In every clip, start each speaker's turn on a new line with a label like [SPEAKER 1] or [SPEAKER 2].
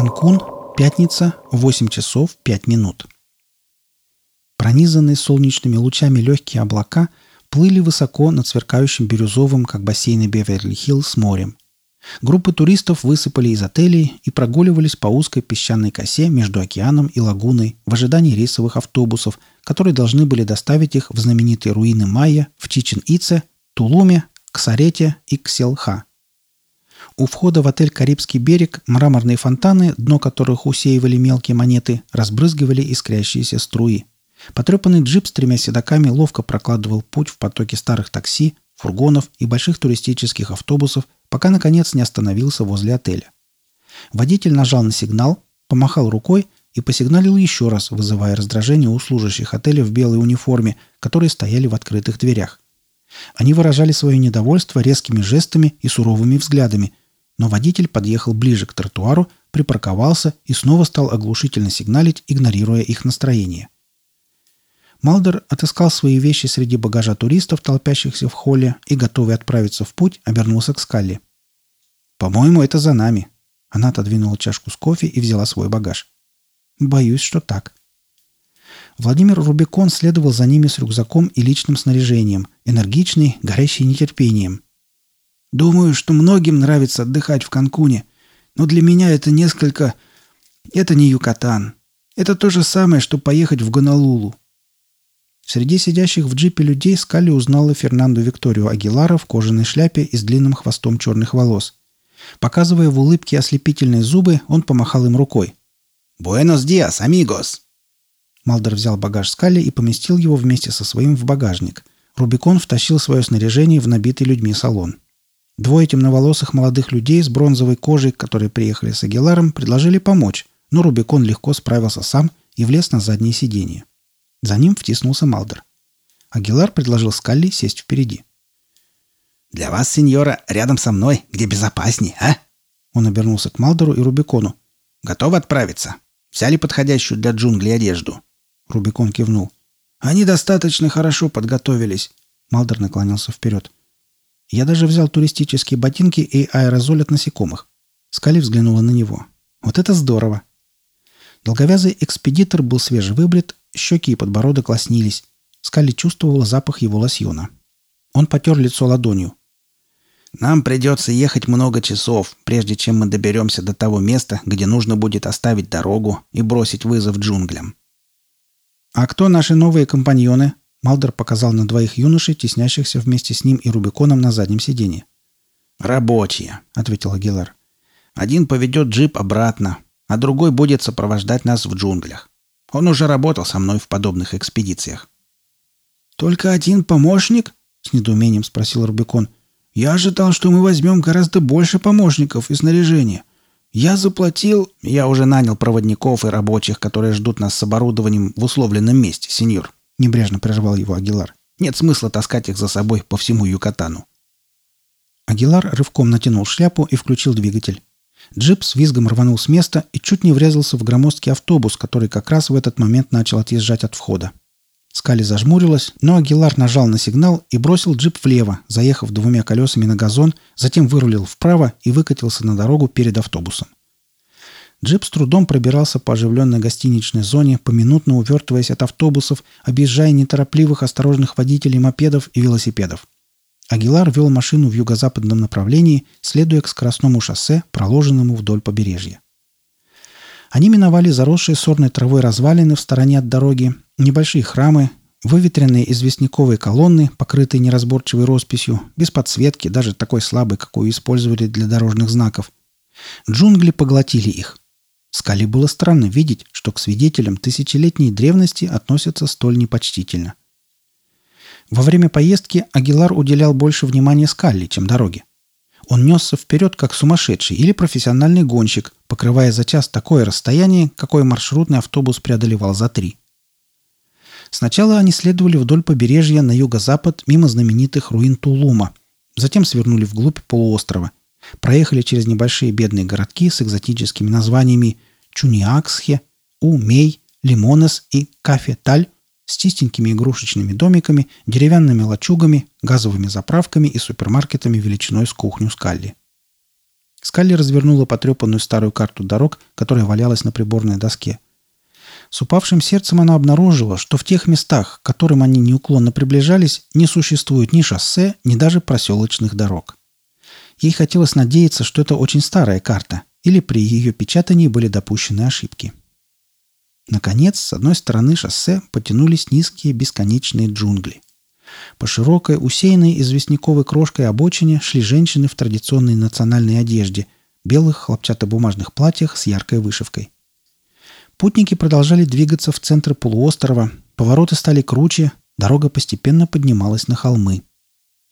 [SPEAKER 1] Канкун, пятница, 8 часов 5 минут. Пронизанные солнечными лучами легкие облака плыли высоко над сверкающим бирюзовым, как бассейны Беверли-Хиллз, морем. Группы туристов высыпали из отелей и прогуливались по узкой песчаной косе между океаном и лагуной в ожидании рейсовых автобусов, которые должны были доставить их в знаменитые руины Майя в Чичен-Ице, Тулуме, Ксарете и Кселха. У входа в отель «Карибский берег» мраморные фонтаны, дно которых усеивали мелкие монеты, разбрызгивали искрящиеся струи. Потрепанный джип с тремя седаками ловко прокладывал путь в потоке старых такси, фургонов и больших туристических автобусов, пока, наконец, не остановился возле отеля. Водитель нажал на сигнал, помахал рукой и посигналил еще раз, вызывая раздражение у служащих отеля в белой униформе, которые стояли в открытых дверях. Они выражали свое недовольство резкими жестами и суровыми взглядами, но водитель подъехал ближе к тротуару, припарковался и снова стал оглушительно сигналить, игнорируя их настроение. Малдер отыскал свои вещи среди багажа туристов, толпящихся в холле, и, готовый отправиться в путь, обернулся к Скалли. «По-моему, это за нами». Она отодвинула чашку с кофе и взяла свой багаж. «Боюсь, что так». Владимир Рубикон следовал за ними с рюкзаком и личным снаряжением, энергичный, горящий нетерпением – Думаю, что многим нравится отдыхать в Канкуне, но для меня это несколько... Это не Юкатан. Это то же самое, что поехать в Гонолулу. Среди сидящих в джипе людей Скали узнала Фернанду Викторию Агилара в кожаной шляпе и с длинным хвостом черных волос. Показывая в улыбке ослепительные зубы, он помахал им рукой. «Буэнос диас, амигос!» Малдер взял багаж Скали и поместил его вместе со своим в багажник. Рубикон втащил свое снаряжение в набитый людьми салон. Двое темноволосых молодых людей с бронзовой кожей, которые приехали с Агиларом, предложили помочь, но Рубикон легко справился сам и влез на заднее сиденье. За ним втиснулся Малдер. Агилар предложил Скалли сесть впереди. «Для вас, сеньора, рядом со мной, где безопаснее, а?» Он обернулся к Малдеру и Рубикону. «Готовы отправиться? Взяли подходящую для джунглей одежду?» Рубикон кивнул. «Они достаточно хорошо подготовились». Малдер наклонился вперед. Я даже взял туристические ботинки и аэрозоль от насекомых. Скали взглянула на него. Вот это здорово! Долговязый экспедитор был свежевыбрит, щеки и подбородок лоснились. Скали чувствовала запах его лосьона. Он потер лицо ладонью. «Нам придется ехать много часов, прежде чем мы доберемся до того места, где нужно будет оставить дорогу и бросить вызов джунглям». «А кто наши новые компаньоны?» Малдер показал на двоих юношей, теснящихся вместе с ним и Рубиконом на заднем сиденье. «Рабочие», — ответил Агилар. «Один поведет джип обратно, а другой будет сопровождать нас в джунглях. Он уже работал со мной в подобных экспедициях». «Только один помощник?» — с недоумением спросил Рубикон. «Я ожидал, что мы возьмем гораздо больше помощников и снаряжения. Я заплатил...» «Я уже нанял проводников и рабочих, которые ждут нас с оборудованием в условленном месте, сеньор», Небрежно прервал его Агилар. Нет смысла таскать их за собой по всему Юкатану. Агилар рывком натянул шляпу и включил двигатель. Джип с визгом рванул с места и чуть не врезался в громоздкий автобус, который как раз в этот момент начал отъезжать от входа. Скали зажмурилась, но Агилар нажал на сигнал и бросил джип влево, заехав двумя колесами на газон, затем вырулил вправо и выкатился на дорогу перед автобусом. Джип с трудом пробирался по оживленной гостиничной зоне, поминутно увертываясь от автобусов, объезжая неторопливых, осторожных водителей мопедов и велосипедов. Агилар вел машину в юго-западном направлении, следуя к скоростному шоссе, проложенному вдоль побережья. Они миновали заросшие сорной травой развалины в стороне от дороги, небольшие храмы, выветренные известняковые колонны, покрытые неразборчивой росписью, без подсветки, даже такой слабой, какую использовали для дорожных знаков. Джунгли поглотили их. Скали было странно видеть, что к свидетелям тысячелетней древности относятся столь непочтительно. Во время поездки Агилар уделял больше внимания Скалли, чем дороге. Он несся вперед, как сумасшедший или профессиональный гонщик, покрывая за час такое расстояние, какое маршрутный автобус преодолевал за три. Сначала они следовали вдоль побережья на юго-запад мимо знаменитых руин Тулума, затем свернули вглубь полуострова – Проехали через небольшие бедные городки с экзотическими названиями Чуниаксхе, Умей, Лимонес и Кафе-Таль с чистенькими игрушечными домиками, деревянными лачугами, газовыми заправками и супермаркетами величиной с кухню Скалли. Скалли развернула потрепанную старую карту дорог, которая валялась на приборной доске. С упавшим сердцем она обнаружила, что в тех местах, к которым они неуклонно приближались, не существует ни шоссе, ни даже проселочных дорог. Ей хотелось надеяться, что это очень старая карта, или при ее печатании были допущены ошибки. Наконец, с одной стороны шоссе потянулись низкие бесконечные джунгли. По широкой, усеянной известняковой крошкой обочине шли женщины в традиционной национальной одежде, белых хлопчатобумажных платьях с яркой вышивкой. Путники продолжали двигаться в центр полуострова, повороты стали круче, дорога постепенно поднималась на холмы.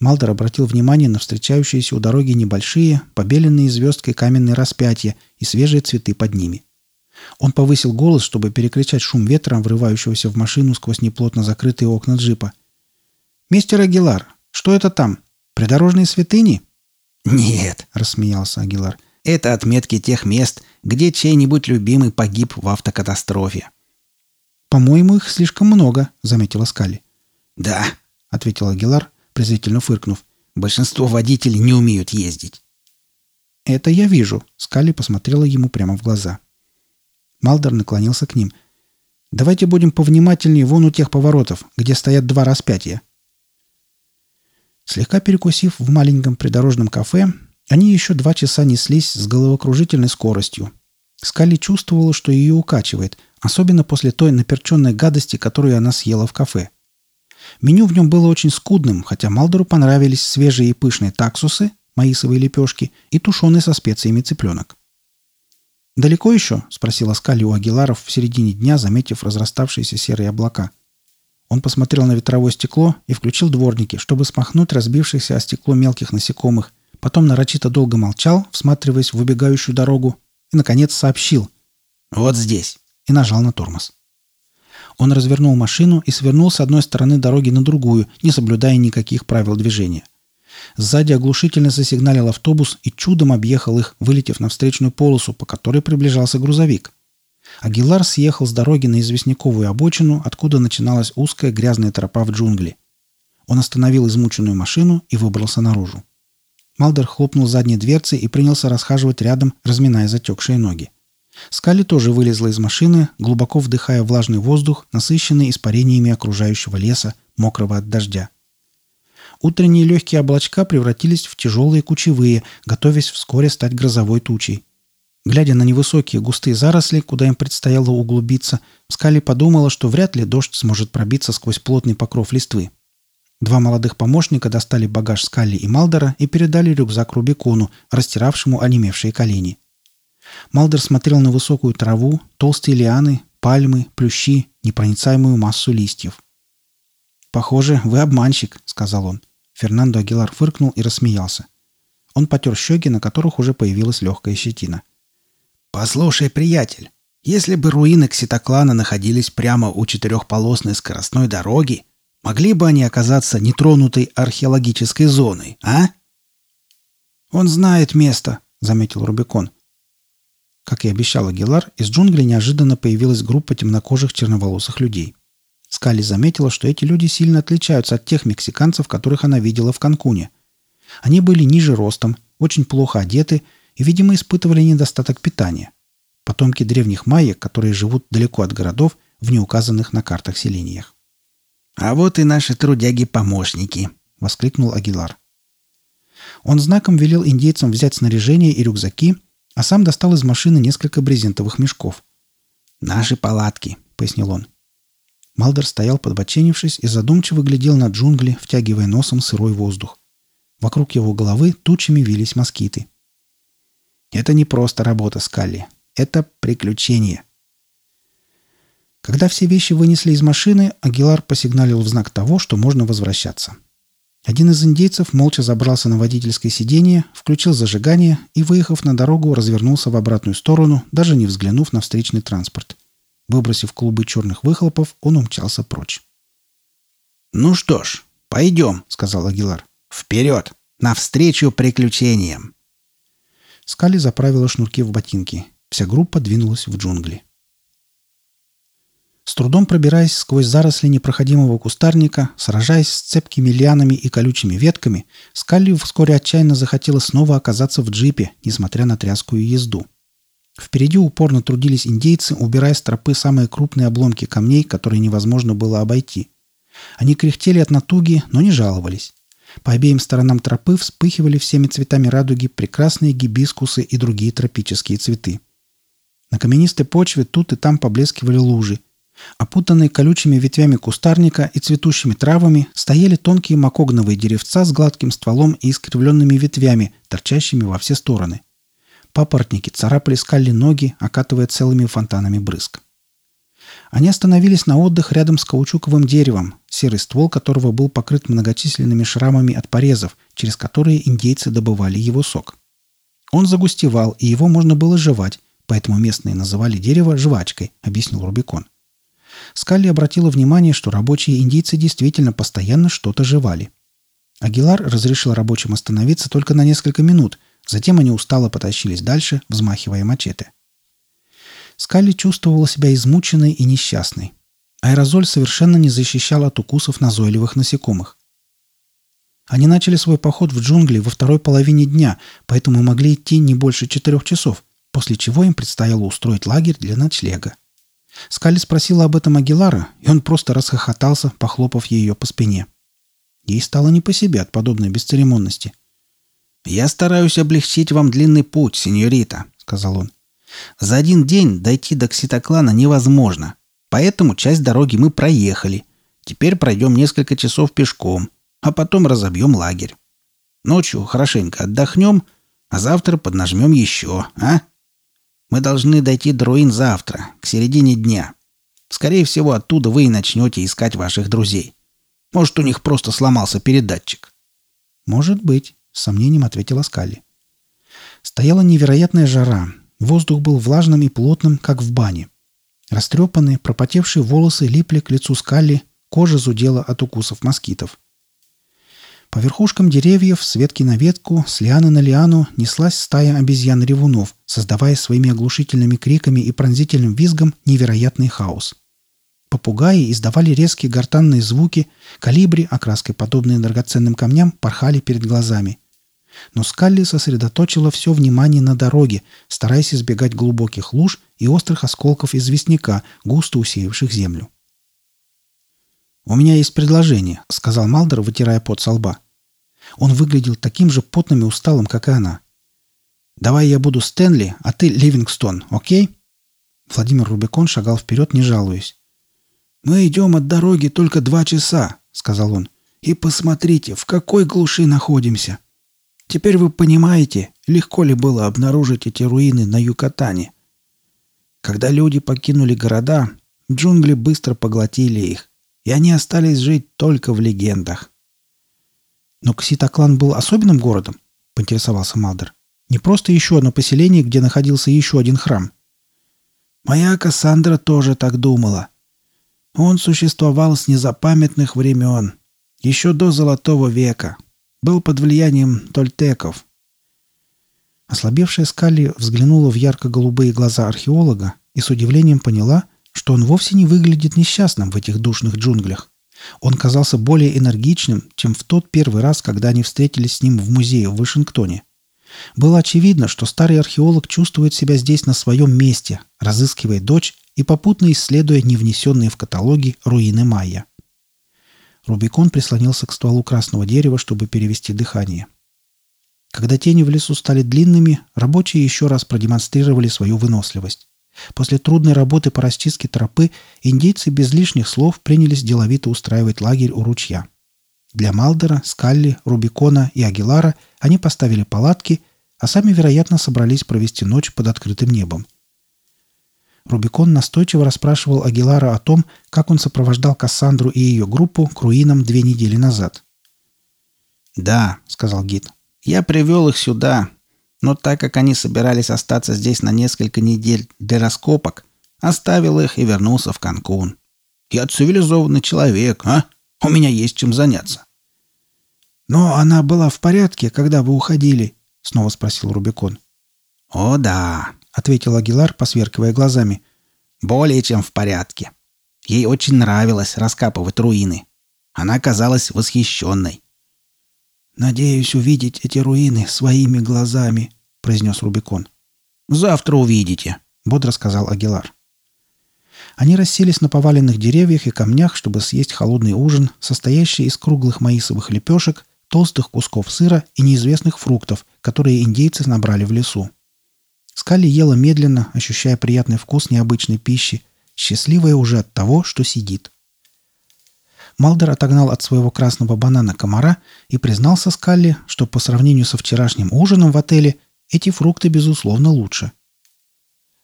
[SPEAKER 1] Малдер обратил внимание на встречающиеся у дороги небольшие, побеленные звездкой каменные распятия и свежие цветы под ними. Он повысил голос, чтобы перекричать шум ветра, врывающегося в машину сквозь неплотно закрытые окна джипа – «Мистер Агилар, что это там? Придорожные святыни?»
[SPEAKER 2] «Нет», — рассмеялся Агилар. «Это отметки тех мест, где чей-нибудь любимый погиб в автокатастрофе».
[SPEAKER 1] «По-моему, их слишком много», — заметила Скали.
[SPEAKER 2] «Да», — ответил Агилар, презрительно фыркнув. «Большинство водителей не умеют ездить».
[SPEAKER 1] «Это я вижу», — Скали посмотрела ему прямо в глаза. Малдер наклонился к ним. «Давайте будем повнимательнее вон у тех поворотов, где стоят два распятия. Слегка перекусив в маленьком придорожном кафе, они еще два часа неслись с головокружительной скоростью. Скали чувствовала, что ее укачивает, особенно после той наперченной гадости, которую она съела в кафе. Меню в нем было очень скудным, хотя Малдору понравились свежие и пышные таксусы, маисовые лепешки и тушеный со специями цыпленок. «Далеко еще?» – спросила Скали у Агиларов в середине дня, заметив разраставшиеся серые облака – он посмотрел на ветровое стекло и включил дворники, чтобы смахнуть разбившихся о стекло мелких насекомых. Потом нарочито долго молчал, всматриваясь в выбегающую дорогу, и, наконец, сообщил «Вот здесь» и нажал на тормоз. Он развернул машину и свернул с одной стороны дороги на другую, не соблюдая никаких правил движения. Сзади оглушительно засигналил автобус и чудом объехал их, вылетев на встречную полосу, по которой приближался грузовик. Агилар съехал с дороги на известняковую обочину, откуда начиналась узкая грязная тропа в джунгли. Он остановил измученную машину и выбрался наружу. Малдер хлопнул задней дверцей и принялся расхаживать рядом, разминая затекшие ноги. Скали тоже вылезла из машины, глубоко вдыхая влажный воздух, насыщенный испарениями окружающего леса, мокрого от дождя. Утренние легкие облачка превратились в тяжелые кучевые, готовясь вскоре стать грозовой тучей. Глядя на невысокие густые заросли, куда им предстояло углубиться, Скали подумала, что вряд ли дождь сможет пробиться сквозь плотный покров листвы. Два молодых помощника достали багаж Скалли и Малдера и передали рюкзак Рубикону, растиравшему онемевшие колени. Малдер смотрел на высокую траву, толстые лианы, пальмы, плющи, непроницаемую массу листьев. «Похоже, вы обманщик», — сказал он. Фернандо Агилар фыркнул и рассмеялся. Он потер щеки, на которых уже появилась легкая щетина. — «Послушай, приятель, если бы руины Кситоклана находились прямо у четырехполосной скоростной дороги, могли бы они оказаться нетронутой археологической зоной, а?» «Он знает место», — заметил Рубикон. Как и обещал Агилар, из джунглей неожиданно появилась группа темнокожих черноволосых людей. Скали заметила, что эти люди сильно отличаются от тех мексиканцев, которых она видела в Канкуне. Они были ниже ростом, очень плохо одеты и, видимо, испытывали недостаток питания. Потомки древних майек, которые живут далеко от городов, в неуказанных на картах селениях.
[SPEAKER 2] «А вот и наши трудяги-помощники!» — воскликнул Агилар.
[SPEAKER 1] Он знаком велел индейцам взять снаряжение и рюкзаки, а сам достал из машины несколько брезентовых мешков.
[SPEAKER 2] «Наши палатки», — пояснил он.
[SPEAKER 1] Малдер стоял подбоченившись и задумчиво глядел на джунгли, втягивая носом сырой воздух. Вокруг его головы тучами вились москиты. Это не просто работа Скалли. Это приключение. Когда все вещи вынесли из машины, Агилар посигналил в знак того, что можно возвращаться. Один из индейцев молча забрался на водительское сиденье, включил зажигание и, выехав на дорогу, развернулся в обратную сторону, даже не взглянув на встречный транспорт. Выбросив клубы черных выхлопов, он умчался прочь.
[SPEAKER 2] «Ну что ж, пойдем», — сказал Агилар. «Вперед! Навстречу приключениям!»
[SPEAKER 1] Скали заправила шнурки в ботинки. Вся группа двинулась в джунгли. С трудом пробираясь сквозь заросли непроходимого кустарника, сражаясь с цепкими лианами и колючими ветками, Скалли вскоре отчаянно захотела снова оказаться в джипе, несмотря на тряскую езду. Впереди упорно трудились индейцы, убирая с тропы самые крупные обломки камней, которые невозможно было обойти. Они кряхтели от натуги, но не жаловались. По обеим сторонам тропы вспыхивали всеми цветами радуги прекрасные гибискусы и другие тропические цветы. На каменистой почве тут и там поблескивали лужи. Опутанные колючими ветвями кустарника и цветущими травами стояли тонкие макогновые деревца с гладким стволом и искривленными ветвями, торчащими во все стороны. Папоротники царапали скали ноги, окатывая целыми фонтанами брызг. Они остановились на отдых рядом с каучуковым деревом, серый ствол которого был покрыт многочисленными шрамами от порезов, через которые индейцы добывали его сок. Он загустевал, и его можно было жевать, поэтому местные называли дерево жвачкой, объяснил Рубикон. Скалли обратила внимание, что рабочие индейцы действительно постоянно что-то жевали. Агилар разрешил рабочим остановиться только на несколько минут, затем они устало потащились дальше, взмахивая мачете. Скалли чувствовала себя измученной и несчастной. Аэрозоль совершенно не защищал от укусов назойливых насекомых. Они начали свой поход в джунгли во второй половине дня, поэтому могли идти не больше четырех часов, после чего им предстояло устроить лагерь для ночлега. Скалли спросила об этом Агилара, и он просто расхохотался, похлопав ее по спине. Ей стало не по себе от подобной бесцеремонности.
[SPEAKER 2] «Я стараюсь облегчить вам длинный путь, сеньорита», — сказал он. «За один день дойти до Кситоклана невозможно. Поэтому часть дороги мы проехали. Теперь пройдем несколько часов пешком, а потом разобьем лагерь. Ночью хорошенько отдохнем, а завтра поднажмем еще, а? Мы должны дойти до руин завтра, к середине дня. Скорее всего, оттуда вы и начнете искать ваших друзей. Может, у них просто сломался передатчик.
[SPEAKER 1] «Может быть», — с сомнением ответила Скалли. Стояла невероятная жара. Воздух был влажным и плотным, как в бане. Растрепанные, пропотевшие волосы липли к лицу скалли, кожа зудела от укусов москитов. По верхушкам деревьев, с ветки на ветку, с лианы на лиану неслась стая обезьян-ревунов, создавая своими оглушительными криками и пронзительным визгом невероятный хаос. Попугаи издавали резкие гортанные звуки, калибри, окраской подобные драгоценным камням, порхали перед глазами – но Скалли сосредоточила все внимание на дороге, стараясь избегать глубоких луж и острых осколков известняка, густо усеявших землю. «У меня есть предложение», — сказал Малдер, вытирая пот со лба. Он выглядел таким же потным и усталым, как и она. «Давай я буду Стэнли, а ты Ливингстон, окей?» Владимир Рубикон шагал вперед, не жалуясь. «Мы идем от дороги только два часа», — сказал он. «И посмотрите, в какой глуши находимся. Теперь вы понимаете, легко ли было обнаружить эти руины на Юкатане. Когда люди покинули города, джунгли быстро поглотили их, и они остались жить только в легендах. Но Кситоклан был особенным городом, поинтересовался Малдер. Не просто еще одно поселение, где находился еще один храм.
[SPEAKER 2] Моя Кассандра тоже так думала. Он существовал с незапамятных времен, еще до Золотого века, был под влиянием тольтеков.
[SPEAKER 1] Ослабевшая Скалли взглянула в ярко-голубые глаза археолога и с удивлением поняла, что он вовсе не выглядит несчастным в этих душных джунглях. Он казался более энергичным, чем в тот первый раз, когда они встретились с ним в музее в Вашингтоне. Было очевидно, что старый археолог чувствует себя здесь на своем месте, разыскивая дочь и попутно исследуя невнесенные в каталоги руины Майя. Рубикон прислонился к стволу красного дерева, чтобы перевести дыхание. Когда тени в лесу стали длинными, рабочие еще раз продемонстрировали свою выносливость. После трудной работы по расчистке тропы индейцы без лишних слов принялись деловито устраивать лагерь у ручья. Для Малдера, Скалли, Рубикона и Агилара они поставили палатки, а сами, вероятно, собрались провести ночь под открытым небом. Рубикон настойчиво расспрашивал Агилара о том, как он сопровождал Кассандру и ее группу к руинам две недели назад.
[SPEAKER 2] «Да», — сказал гид, — «я привел их сюда, но так как они собирались остаться здесь на несколько недель для раскопок, оставил их и вернулся в Канкун. Я цивилизованный человек, а? У меня есть чем заняться».
[SPEAKER 1] «Но она была в порядке, когда вы уходили?» — снова спросил Рубикон.
[SPEAKER 2] «О да», — ответил
[SPEAKER 1] Агилар, посверкивая глазами.
[SPEAKER 2] «Более чем в порядке. Ей очень нравилось раскапывать руины. Она казалась восхищенной.
[SPEAKER 1] «Надеюсь увидеть эти руины своими глазами», — произнес Рубикон.
[SPEAKER 2] «Завтра увидите», — бодро сказал Агилар.
[SPEAKER 1] Они расселись на поваленных деревьях и камнях, чтобы съесть холодный ужин, состоящий из круглых маисовых лепешек, толстых кусков сыра и неизвестных фруктов, которые индейцы набрали в лесу. Скали ела медленно, ощущая приятный вкус необычной пищи, счастливая уже от того, что сидит. Малдер отогнал от своего красного банана комара и признался Скалли, что по сравнению со вчерашним ужином в отеле эти фрукты, безусловно, лучше.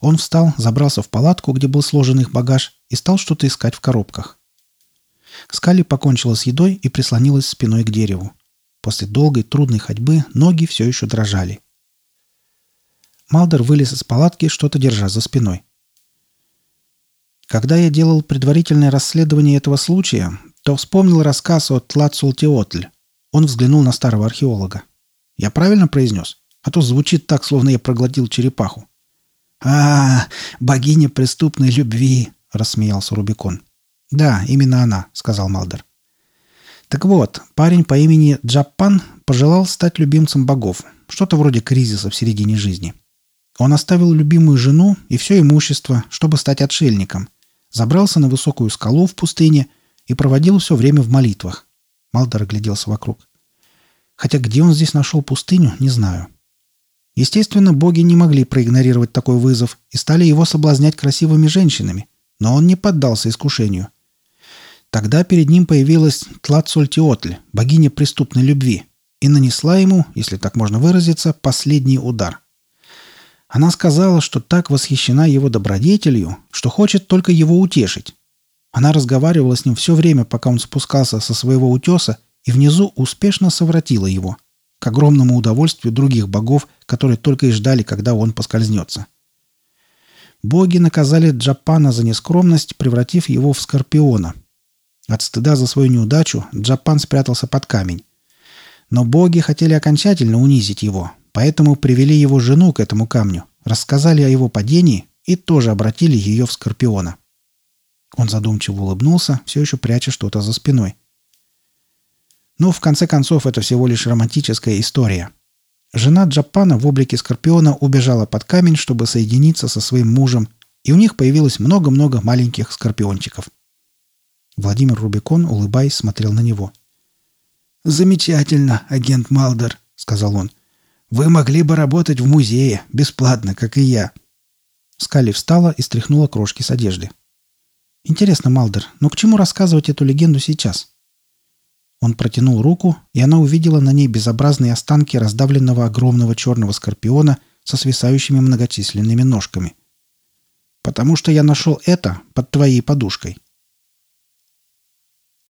[SPEAKER 1] Он встал, забрался в палатку, где был сложен их багаж, и стал что-то искать в коробках. Скалли покончила с едой и прислонилась спиной к дереву. После долгой трудной ходьбы ноги все еще дрожали. Малдер вылез из палатки, что-то держа за спиной. Когда я делал предварительное расследование этого случая, то вспомнил рассказ о Тлацултиотль. Он взглянул на старого археолога. «Я правильно произнес? А то звучит так, словно я проглотил черепаху». «А, богиня преступной любви!» — рассмеялся Рубикон. «Да, именно она», — сказал Малдер. Так вот, парень по имени Джаппан пожелал стать любимцем богов, что-то вроде кризиса в середине жизни. Он оставил любимую жену и все имущество, чтобы стать отшельником, забрался на высокую скалу в пустыне — и проводил все время в молитвах. Малдор огляделся вокруг. Хотя где он здесь нашел пустыню, не знаю. Естественно, боги не могли проигнорировать такой вызов и стали его соблазнять красивыми женщинами, но он не поддался искушению. Тогда перед ним появилась Тлацультиотль, богиня преступной любви, и нанесла ему, если так можно выразиться, последний удар. Она сказала, что так восхищена его добродетелью, что хочет только его утешить, она разговаривала с ним все время, пока он спускался со своего утеса, и внизу успешно совратила его, к огромному удовольствию других богов, которые только и ждали, когда он поскользнется. Боги наказали Джапана за нескромность, превратив его в скорпиона. От стыда за свою неудачу Джапан спрятался под камень. Но боги хотели окончательно унизить его, поэтому привели его жену к этому камню, рассказали о его падении и тоже обратили ее в скорпиона. Он задумчиво улыбнулся, все еще пряча что-то за спиной. Но ну, в конце концов, это всего лишь романтическая история. Жена Джапана в облике Скорпиона убежала под камень, чтобы соединиться со своим мужем, и у них появилось много-много маленьких скорпиончиков. Владимир Рубикон, улыбаясь, смотрел на него. «Замечательно, агент Малдер», — сказал он. «Вы могли бы работать в музее, бесплатно, как и я». Скали встала и стряхнула крошки с одежды. Интересно, Малдер, но к чему рассказывать эту легенду сейчас? Он протянул руку, и она увидела на ней безобразные останки раздавленного огромного черного скорпиона со свисающими многочисленными ножками. «Потому что я нашел это под твоей подушкой»,